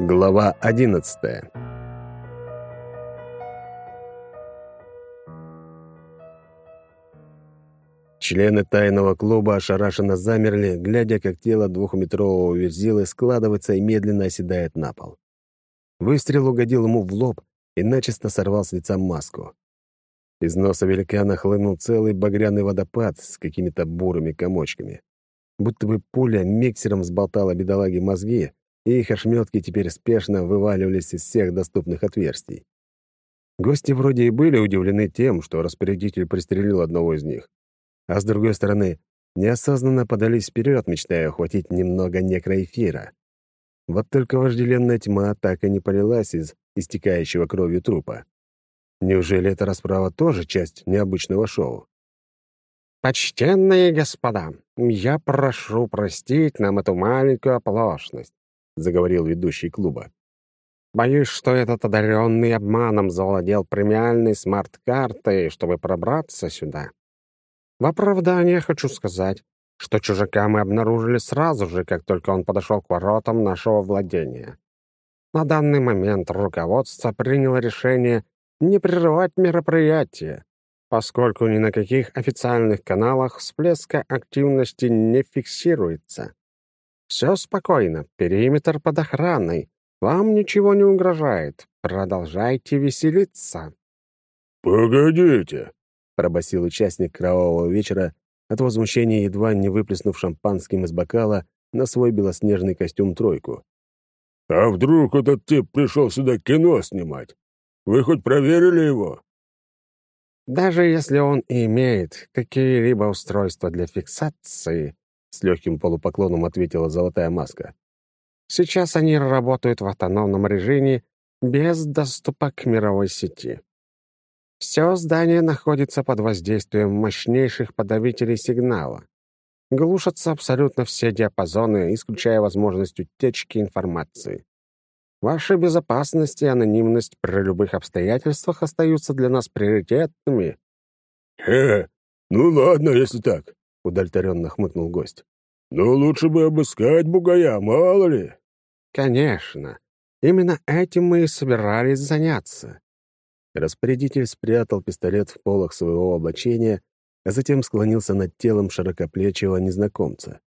Глава одиннадцатая Члены тайного клуба ошарашенно замерли, глядя, как тело двухметрового верзилы складывается и медленно оседает на пол. Выстрел угодил ему в лоб и начисто сорвал с лица маску. Из носа великана хлынул целый багряный водопад с какими-то бурыми комочками. Будто бы пуля миксером взболтала бедолаге мозги, и их ошметки теперь спешно вываливались из всех доступных отверстий. Гости вроде и были удивлены тем, что распорядитель пристрелил одного из них а с другой стороны, неосознанно подались вперед, мечтая охватить немного некроэфира. Вот только вожделенная тьма так и не полилась из истекающего кровью трупа. Неужели эта расправа тоже часть необычного шоу? «Почтенные господа, я прошу простить нам эту маленькую оплошность», — заговорил ведущий клуба. «Боюсь, что этот одаренный обманом завладел премиальной смарт-картой, чтобы пробраться сюда. В оправдание хочу сказать, что чужака мы обнаружили сразу же, как только он подошел к воротам нашего владения. На данный момент руководство приняло решение не прерывать мероприятие, поскольку ни на каких официальных каналах всплеска активности не фиксируется. Все спокойно, периметр под охраной, вам ничего не угрожает, продолжайте веселиться. «Погодите», — пробасил участник кровавого вечера, от возмущения едва не выплеснув шампанским из бокала на свой белоснежный костюм тройку. «А вдруг этот тип пришел сюда кино снимать? Вы хоть проверили его?» «Даже если он имеет какие-либо устройства для фиксации», — с легким полупоклоном ответила золотая маска, «сейчас они работают в автономном режиме без доступа к мировой сети. Все здание находится под воздействием мощнейших подавителей сигнала. Глушатся абсолютно все диапазоны, исключая возможность утечки информации. Ваша безопасность и анонимность при любых обстоятельствах остаются для нас приоритетными. «Э, ну ладно, если так», — удовлетворенно хмыкнул гость. «Но лучше бы обыскать бугая, мало ли». «Конечно. Именно этим мы и собирались заняться. Распорядитель спрятал пистолет в полах своего облачения, а затем склонился над телом широкоплечего незнакомца.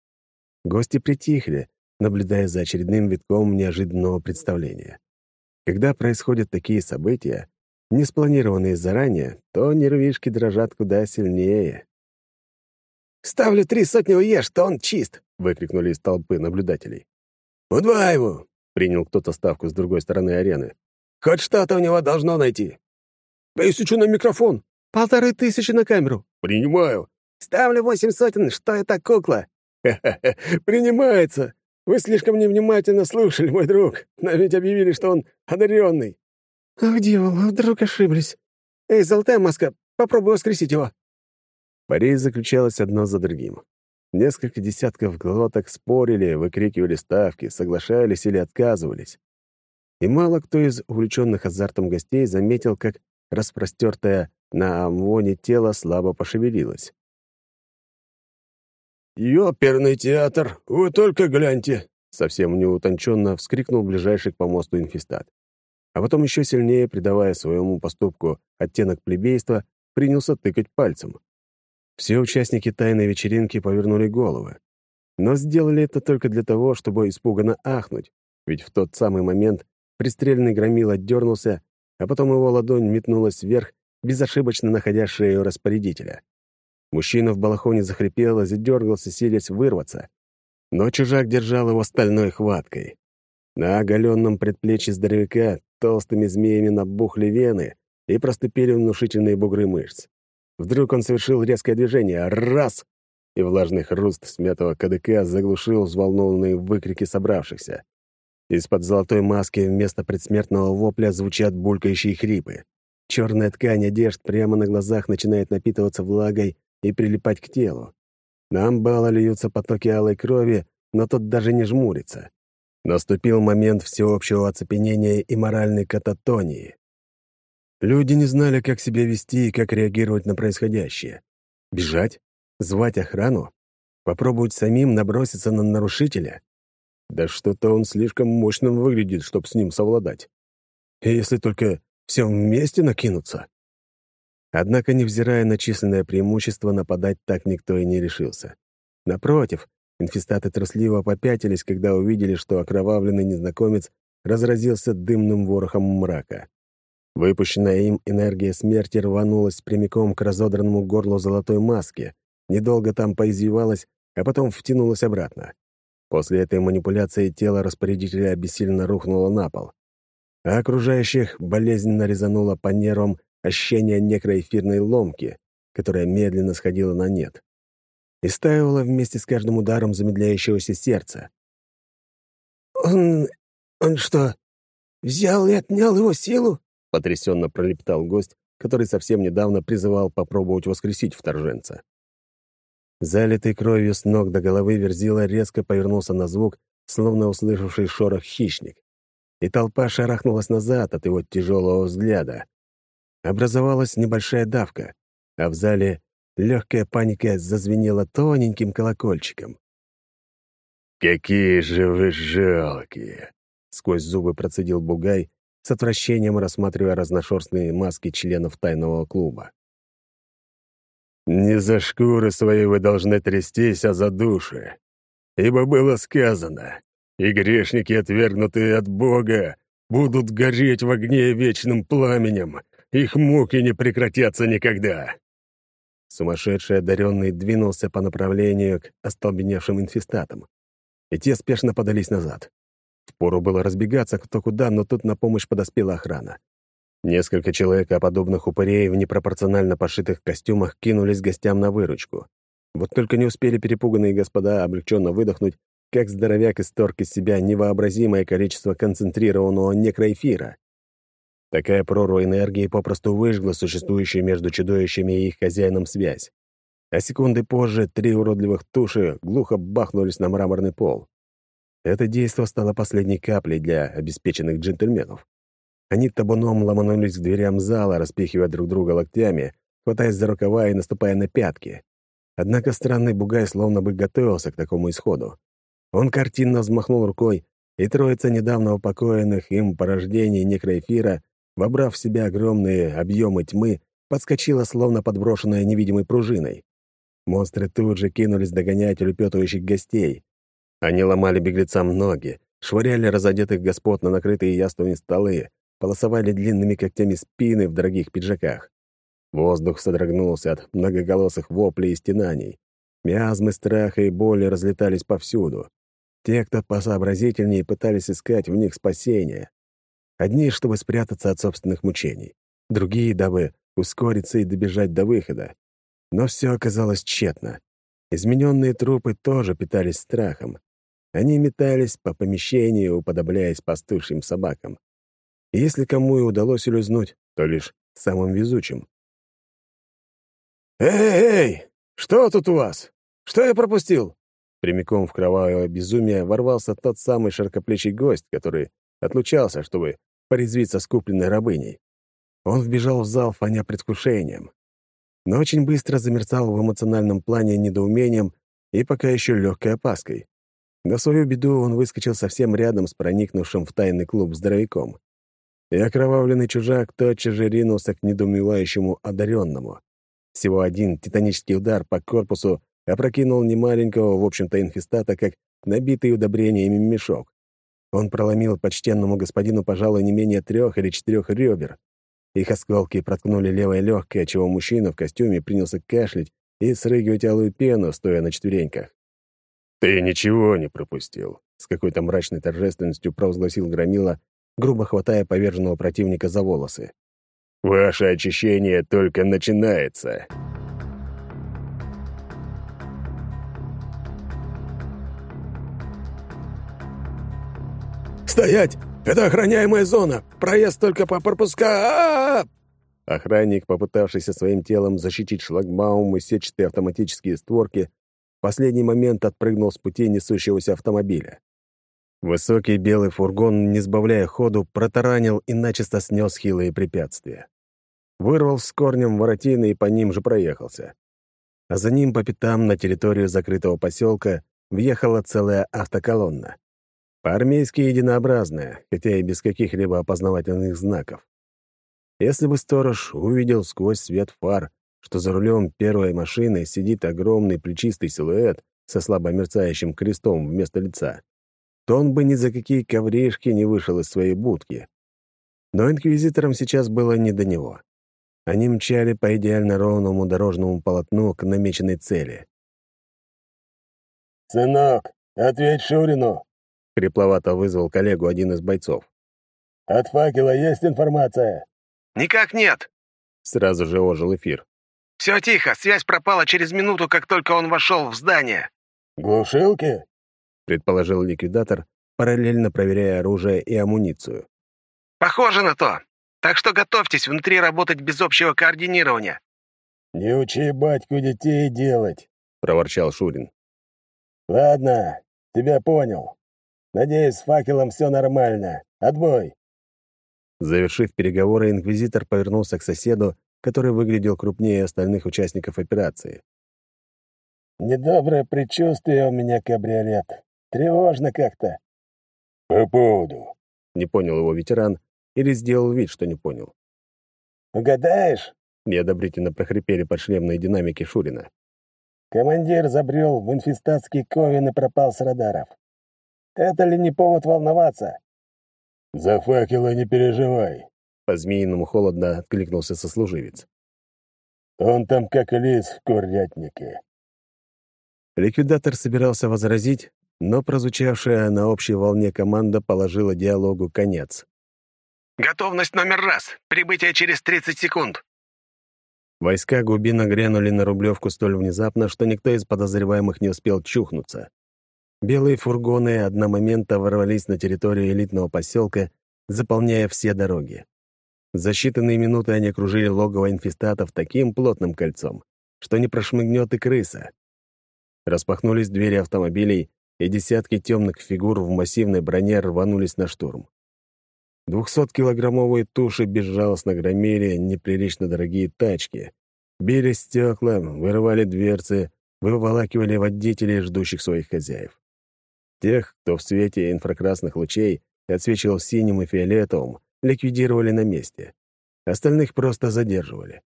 Гости притихли, наблюдая за очередным витком неожиданного представления. Когда происходят такие события, не спланированные заранее, то нервишки дрожат куда сильнее. «Ставлю три сотни уешь, что он чист!» — выкрикнули из толпы наблюдателей. «Удва его!» — принял кто-то ставку с другой стороны арены. «Хоть что-то у него должно найти!» «Тысячу на микрофон!» «Полторы тысячи на камеру!» «Принимаю!» «Ставлю восемь сотен, что это кукла!» «Ха-ха-ха! Принимается! Вы слишком невнимательно слушали, мой друг, но ведь объявили, что он одаренный!» «Ах, дьявол, вдруг ошиблись! Эй, золотая маска, попробуй воскресить его!» Пари заключалось одно за другим. Несколько десятков глоток спорили, выкрикивали ставки, соглашались или отказывались. И мало кто из увлеченных азартом гостей заметил, как распростертое на амвоне тело слабо пошевелилось. «Ёперный театр! Вы только гляньте!» Совсем неутонченно вскрикнул ближайший к помосту инфестат. А потом еще сильнее, придавая своему поступку оттенок плебейства, принялся тыкать пальцем. Все участники тайной вечеринки повернули головы. Но сделали это только для того, чтобы испуганно ахнуть, ведь в тот самый момент пристрельный громил отдернулся а потом его ладонь метнулась вверх, безошибочно находя шею распорядителя. Мужчина в балахоне захрипел и задергался, силясь вырваться. Но чужак держал его стальной хваткой. На оголенном предплечье здоровяка толстыми змеями набухли вены и проступили внушительные бугры мышц. Вдруг он совершил резкое движение. Раз! И влажный хруст смятого КДК заглушил взволнованные выкрики собравшихся. Из-под золотой маски вместо предсмертного вопля звучат булькающие хрипы. Черная ткань одежд прямо на глазах начинает напитываться влагой и прилипать к телу. На амбала льются потоки алой крови, но тот даже не жмурится. Наступил момент всеобщего оцепенения и моральной кататонии. Люди не знали, как себя вести и как реагировать на происходящее. Бежать? Звать охрану? Попробовать самим наброситься на нарушителя? Да что-то он слишком мощным выглядит, чтобы с ним совладать. И если только все вместе накинуться. Однако, невзирая на численное преимущество, нападать так никто и не решился. Напротив, инфестаты трусливо попятились, когда увидели, что окровавленный незнакомец разразился дымным ворохом мрака. Выпущенная им энергия смерти рванулась прямиком к разодранному горлу золотой маски, недолго там поизвивалась, а потом втянулась обратно. После этой манипуляции тело распорядителя бессильно рухнуло на пол, а окружающих болезненно резануло по нервам ощущение некроэфирной ломки, которая медленно сходила на нет. И стаивала вместе с каждым ударом замедляющегося сердца. «Он... он что, взял и отнял его силу?» — потрясенно пролептал гость, который совсем недавно призывал попробовать воскресить вторженца. Залитый кровью с ног до головы Верзила резко повернулся на звук, словно услышавший шорох хищник. И толпа шарахнулась назад от его тяжелого взгляда. Образовалась небольшая давка, а в зале легкая паника зазвенела тоненьким колокольчиком. «Какие же вы жалкие!» — сквозь зубы процедил Бугай, с отвращением рассматривая разношерстные маски членов тайного клуба. «Не за шкуры свои вы должны трястись, а за души. Ибо было сказано, и грешники, отвергнутые от Бога, будут гореть в огне вечным пламенем, их муки не прекратятся никогда!» Сумасшедший одаренный двинулся по направлению к остолбеневшим инфестатам, и те спешно подались назад. Впору было разбегаться кто куда, но тут на помощь подоспела охрана. Несколько человекоподобных упырей в непропорционально пошитых костюмах кинулись гостям на выручку. Вот только не успели перепуганные господа облегченно выдохнуть, как здоровяк исторг из себя невообразимое количество концентрированного некроэфира. Такая прорва энергии попросту выжгла существующую между чудовищами и их хозяином связь. А секунды позже три уродливых туши глухо бахнулись на мраморный пол. Это действо стало последней каплей для обеспеченных джентльменов. Они табуном ломанулись к дверям зала, распихивая друг друга локтями, хватаясь за рукава и наступая на пятки. Однако странный бугай словно бы готовился к такому исходу. Он картинно взмахнул рукой, и троица недавно упокоенных им порождений некроэфира вобрав в себя огромные объемы тьмы, подскочила, словно подброшенная невидимой пружиной. Монстры тут же кинулись догонять улепетывающих гостей. Они ломали беглецам ноги, швыряли разодетых господ на накрытые яствами столы, полосовали длинными когтями спины в дорогих пиджаках. Воздух содрогнулся от многоголосых воплей и стенаний. Миазмы страха и боли разлетались повсюду. Те, кто посообразительнее, пытались искать в них спасения. Одни, чтобы спрятаться от собственных мучений, другие, дабы ускориться и добежать до выхода. Но все оказалось тщетно. Измененные трупы тоже питались страхом. Они метались по помещению, уподобляясь пастушьим собакам. И если кому и удалось улизнуть, то лишь самым везучим. «Эй, эй! Что тут у вас? Что я пропустил?» Прямиком в кровавое безумие ворвался тот самый широкоплечий гость, который отлучался, чтобы порезвиться с купленной рабыней. Он вбежал в зал, фоня предвкушением. Но очень быстро замерцал в эмоциональном плане недоумением и пока еще легкой опаской. На свою беду он выскочил совсем рядом с проникнувшим в тайный клуб здоровяком. И окровавленный чужак тотчас же ринулся к недоумевающему одаренному. Всего один титанический удар по корпусу опрокинул немаленького, в общем-то, инфестата, как набитый удобрениями мешок. Он проломил почтенному господину, пожалуй, не менее трех или четырех ребер. Их осколки проткнули левое легкое, чего мужчина в костюме принялся кашлять и срыгивать алую пену, стоя на четвереньках. «Ты ничего не пропустил», — с какой-то мрачной торжественностью провозгласил Громила, грубо хватая поверженного противника за волосы. «Ваше очищение только начинается». «Стоять! Это охраняемая зона! Проезд только по пропуска! А -а -а Охранник, попытавшийся своим телом защитить шлагбаум и сетчатые автоматические створки, последний момент отпрыгнул с пути несущегося автомобиля. Высокий белый фургон, не сбавляя ходу, протаранил и начисто снес хилые препятствия. Вырвал с корнем воротины и по ним же проехался. А за ним по пятам на территорию закрытого поселка въехала целая автоколонна. По-армейски единообразная, хотя и без каких-либо опознавательных знаков. Если бы сторож увидел сквозь свет фар, что за рулем первой машины сидит огромный плечистый силуэт со слабо мерцающим крестом вместо лица, то он бы ни за какие ковришки не вышел из своей будки. Но инквизиторам сейчас было не до него. Они мчали по идеально ровному дорожному полотну к намеченной цели. «Сынок, ответь Шурину!» — хрипловато вызвал коллегу один из бойцов. «От факела есть информация?» «Никак нет!» — сразу же ожил эфир. «Все тихо, связь пропала через минуту, как только он вошел в здание». «Глушилки?» — предположил ликвидатор, параллельно проверяя оружие и амуницию. «Похоже на то. Так что готовьтесь внутри работать без общего координирования». «Не учи батьку детей делать», — проворчал Шурин. «Ладно, тебя понял. Надеюсь, с факелом все нормально. Отбой!» Завершив переговоры, инквизитор повернулся к соседу, который выглядел крупнее остальных участников операции. «Недоброе предчувствие у меня, кабриолет. Тревожно как-то». «По поводу?» — не понял его ветеран или сделал вид, что не понял. «Угадаешь?» — неодобрительно прохрипели подшлемные динамики Шурина. «Командир забрел в инфестатский ковен и пропал с радаров. Это ли не повод волноваться?» «За факела не переживай», — по-змеиному холодно откликнулся сослуживец. «Он там как лис в курятнике». Ликвидатор собирался возразить, но прозвучавшая на общей волне команда положила диалогу конец. «Готовность номер раз. Прибытие через 30 секунд». Войска Губина грянули на Рублевку столь внезапно, что никто из подозреваемых не успел чухнуться. Белые фургоны одномоментно ворвались на территорию элитного поселка, заполняя все дороги. За считанные минуты они окружили логово инфестатов таким плотным кольцом, что не прошмыгнет и крыса. Распахнулись двери автомобилей, и десятки темных фигур в массивной броне рванулись на штурм. Двухсоткилограммовые туши безжалостно громили неприлично дорогие тачки, били стекла, вырывали дверцы, выволакивали водителей, ждущих своих хозяев. Тех, кто в свете инфракрасных лучей отсвечивал синим и фиолетовым, ликвидировали на месте. Остальных просто задерживали.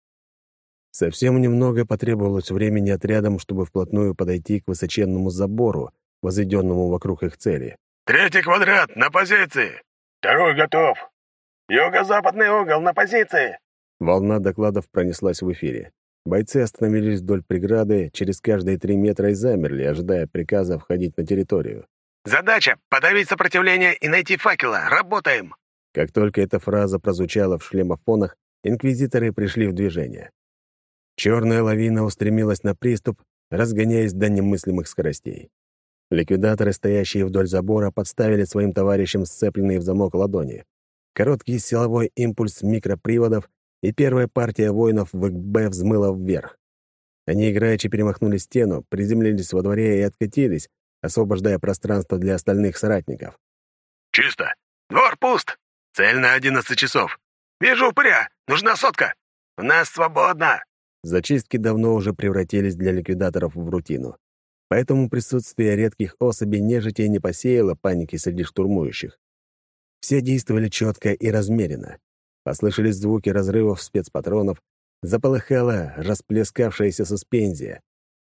Совсем немного потребовалось времени отрядам, чтобы вплотную подойти к высоченному забору, возведенному вокруг их цели. «Третий квадрат, на позиции!» «Второй готов! Юго-западный угол, на позиции!» Волна докладов пронеслась в эфире. Бойцы остановились вдоль преграды через каждые три метра и замерли, ожидая приказа входить на территорию. «Задача — подавить сопротивление и найти факела. Работаем!» Как только эта фраза прозвучала в шлемофонах, инквизиторы пришли в движение. Черная лавина устремилась на приступ, разгоняясь до немыслимых скоростей. Ликвидаторы, стоящие вдоль забора, подставили своим товарищам сцепленные в замок ладони. Короткий силовой импульс микроприводов, и первая партия воинов в ИКБ взмыла вверх. Они играючи перемахнули стену, приземлились во дворе и откатились, освобождая пространство для остальных соратников. «Чисто. Двор пуст. Цель на одиннадцать часов. Вижу упыря. Нужна сотка. У нас свободно». Зачистки давно уже превратились для ликвидаторов в рутину. Поэтому присутствие редких особей нежити не посеяло паники среди штурмующих. Все действовали четко и размеренно. Послышались звуки разрывов спецпатронов, заполыхала расплескавшаяся суспензия.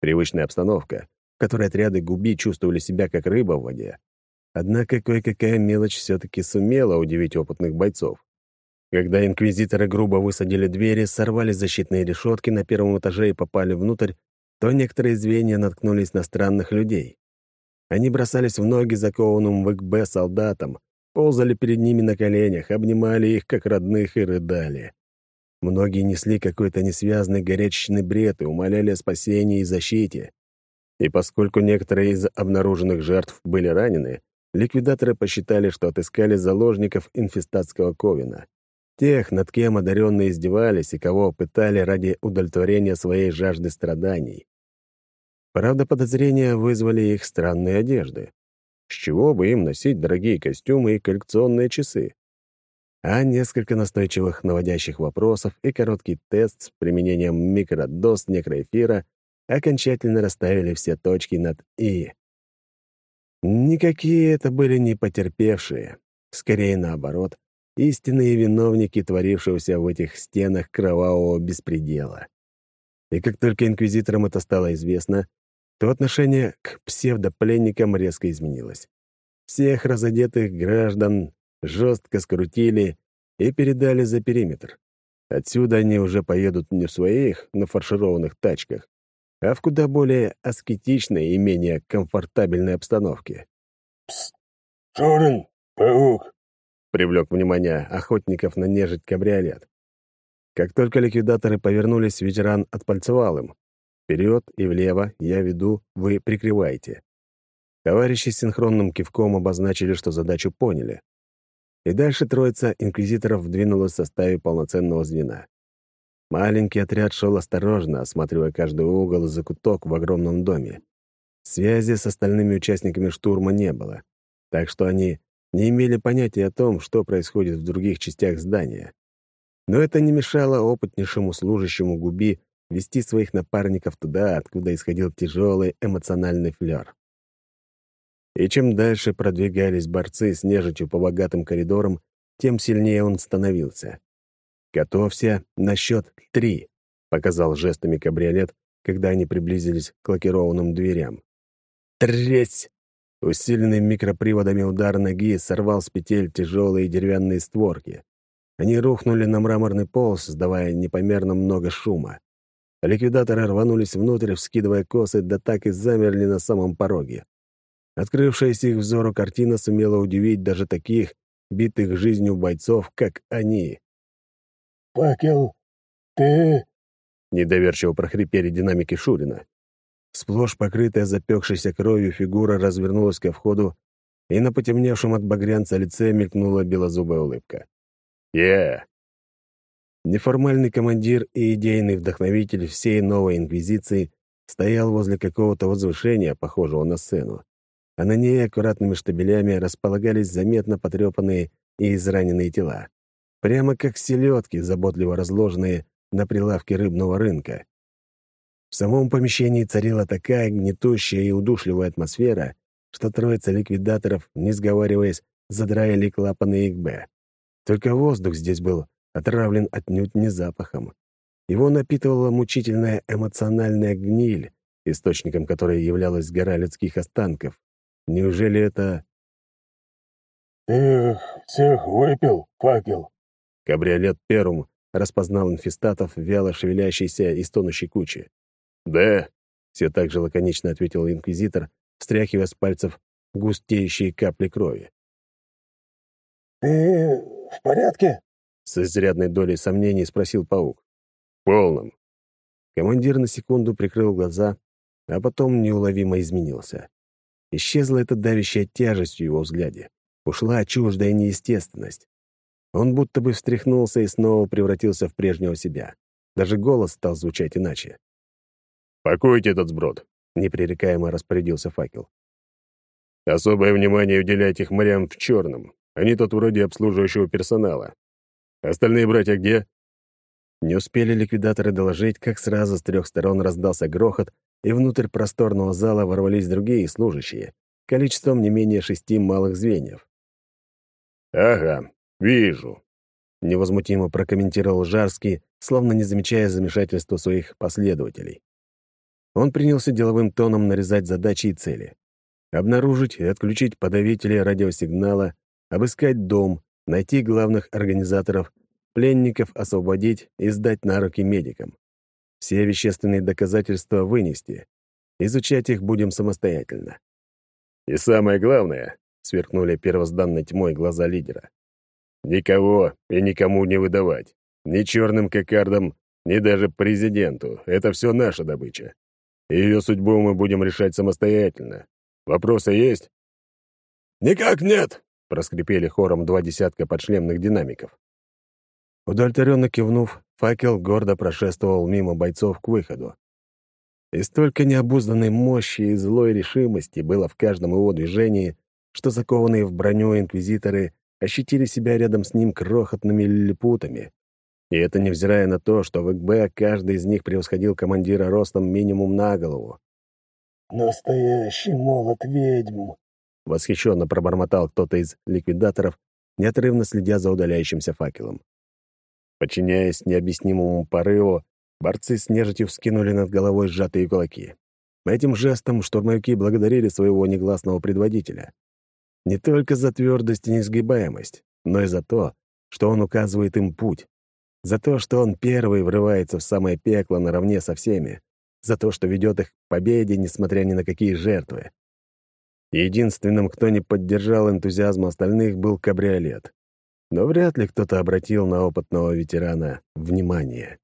Привычная обстановка, в которой отряды губи чувствовали себя как рыба в воде. Однако кое-какая мелочь все-таки сумела удивить опытных бойцов. Когда инквизиторы грубо высадили двери, сорвали защитные решетки на первом этаже и попали внутрь, то некоторые звенья наткнулись на странных людей. Они бросались в ноги закованным в ИКБ солдатам, ползали перед ними на коленях, обнимали их как родных и рыдали. Многие несли какой-то несвязный горячечный бред и умоляли о спасении и защите. И поскольку некоторые из обнаруженных жертв были ранены, ликвидаторы посчитали, что отыскали заложников инфестатского ковина. Тех, над кем одаренные издевались и кого пытали ради удовлетворения своей жажды страданий. Правда, подозрения вызвали их странные одежды. С чего бы им носить дорогие костюмы и коллекционные часы? А несколько настойчивых наводящих вопросов и короткий тест с применением микродоз некроэфира окончательно расставили все точки над «и». Никакие это были не потерпевшие. Скорее наоборот, истинные виновники творившегося в этих стенах кровавого беспредела. И как только инквизиторам это стало известно, то отношение к псевдопленникам резко изменилось. Всех разодетых граждан жестко скрутили и передали за периметр. Отсюда они уже поедут не в своих нафаршированных тачках, а в куда более аскетичной и менее комфортабельной обстановке. «Псst! Шурин! Паук!» — привлек внимание охотников на нежить кабриолет. Как только ликвидаторы повернулись, ветеран отпальцевал им. Вперед и влево я веду, вы прикрываете. Товарищи с синхронным кивком обозначили, что задачу поняли. И дальше троица инквизиторов двинулась в составе полноценного звена. Маленький отряд шел осторожно, осматривая каждый угол и закуток в огромном доме. Связи с остальными участниками штурма не было, так что они не имели понятия о том, что происходит в других частях здания. Но это не мешало опытнейшему служащему Губи вести своих напарников туда, откуда исходил тяжелый эмоциональный флер. И чем дальше продвигались борцы с нежитью по богатым коридорам, тем сильнее он становился. «Готовься на счет три», — показал жестами кабриолет, когда они приблизились к лакированным дверям. «Тресь!» Усиленный микроприводами удар ноги сорвал с петель тяжелые деревянные створки. Они рухнули на мраморный пол, создавая непомерно много шума. Ликвидаторы рванулись внутрь, вскидывая косы, да так и замерли на самом пороге. Открывшаяся их взору картина сумела удивить даже таких, битых жизнью бойцов, как они. «Факел, ты...» — недоверчиво прохрипели динамики Шурина. Сплошь покрытая запекшейся кровью фигура развернулась ко входу, и на потемневшем от багрянца лице мелькнула белозубая улыбка. «Я!» Неформальный командир и идейный вдохновитель всей новой инквизиции стоял возле какого-то возвышения, похожего на сцену, а на ней аккуратными штабелями располагались заметно потрепанные и израненные тела, прямо как селедки, заботливо разложенные на прилавке рыбного рынка. В самом помещении царила такая гнетущая и удушливая атмосфера, что троица ликвидаторов, не сговариваясь, задраили клапаны ИКБ. Только воздух здесь был отравлен отнюдь не запахом. Его напитывала мучительная эмоциональная гниль, источником которой являлась гора людских останков. Неужели это... «Ты всех выпил, факел?» Кабриолет Перум распознал инфестатов, вяло шевелящейся и стонущей кучи. «Да», — все так же лаконично ответил инквизитор, стряхивая с пальцев густеющие капли крови. «Ты в порядке?» — с изрядной долей сомнений спросил паук. «В полном». Командир на секунду прикрыл глаза, а потом неуловимо изменился. Исчезла эта давящая тяжесть в его взгляде. Ушла чуждая неестественность. Он будто бы встряхнулся и снова превратился в прежнего себя. Даже голос стал звучать иначе. «Покойте этот сброд», — непререкаемо распорядился факел. «Особое внимание уделяйте хмырям в черном. Они тут вроде обслуживающего персонала. Остальные братья где?» Не успели ликвидаторы доложить, как сразу с трех сторон раздался грохот, и внутрь просторного зала ворвались другие служащие, количеством не менее шести малых звеньев. «Ага, вижу», — невозмутимо прокомментировал Жарский, словно не замечая замешательства своих последователей. Он принялся деловым тоном нарезать задачи и цели. Обнаружить и отключить подавители радиосигнала, обыскать дом, найти главных организаторов, пленников освободить и сдать на руки медикам. Все вещественные доказательства вынести. Изучать их будем самостоятельно. И самое главное, — сверкнули первозданной тьмой глаза лидера, — никого и никому не выдавать. Ни черным кокардам, ни даже президенту. Это все наша добыча. Ее судьбу мы будем решать самостоятельно. Вопросы есть?» «Никак нет!» — проскрипели хором два десятка подшлемных динамиков. Удовлетворенно кивнув, факел гордо прошествовал мимо бойцов к выходу. И столько необузданной мощи и злой решимости было в каждом его движении, что закованные в броню инквизиторы ощутили себя рядом с ним крохотными лилипутами. И это невзирая на то, что в ИКБ каждый из них превосходил командира ростом минимум на голову. «Настоящий молот ведьм!» — восхищенно пробормотал кто-то из ликвидаторов, неотрывно следя за удаляющимся факелом. Подчиняясь необъяснимому порыву, борцы с нежитью вскинули над головой сжатые кулаки. Этим жестом штурмовики благодарили своего негласного предводителя. Не только за твердость и несгибаемость, но и за то, что он указывает им путь. За то, что он первый врывается в самое пекло наравне со всеми. За то, что ведет их к победе, несмотря ни на какие жертвы. Единственным, кто не поддержал энтузиазм остальных, был кабриолет. Но вряд ли кто-то обратил на опытного ветерана внимание.